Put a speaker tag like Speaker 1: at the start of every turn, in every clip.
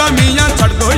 Speaker 1: ਰਾਂਝਾ ਮੀਆਂ ਛੱਡ ਦੋ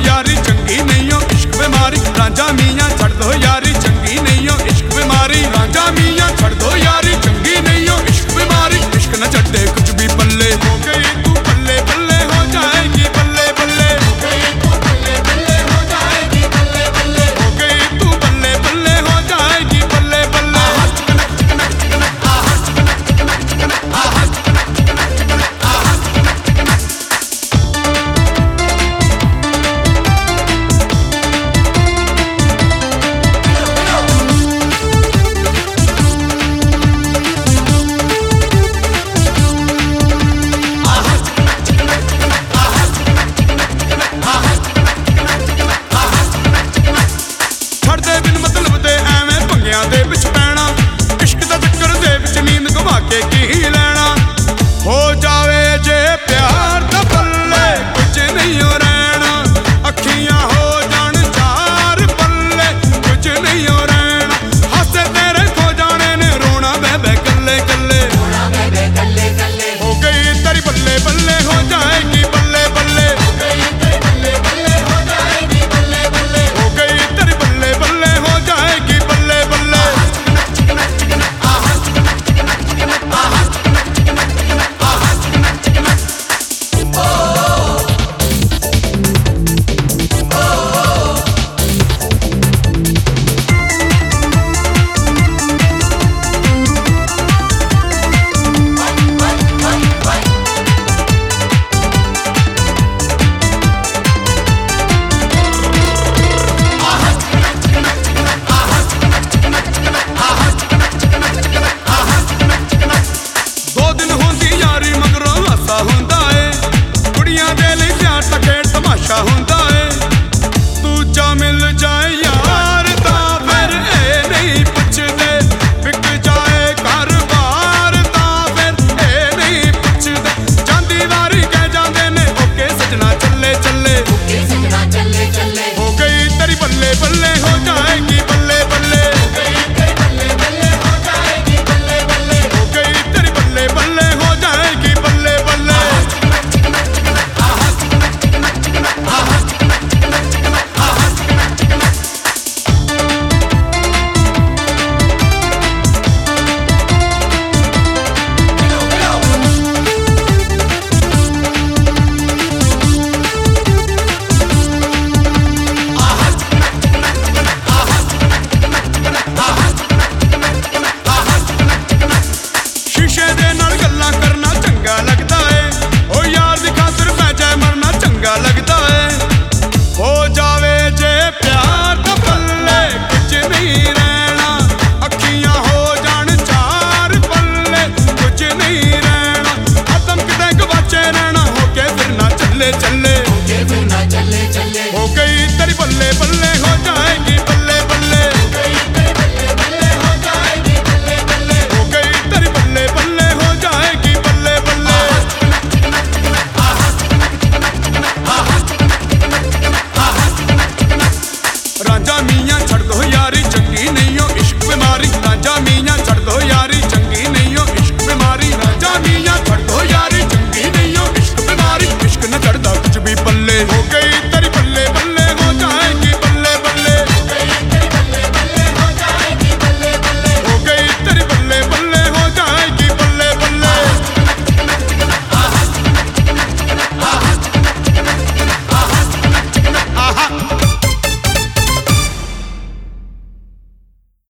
Speaker 1: hasta que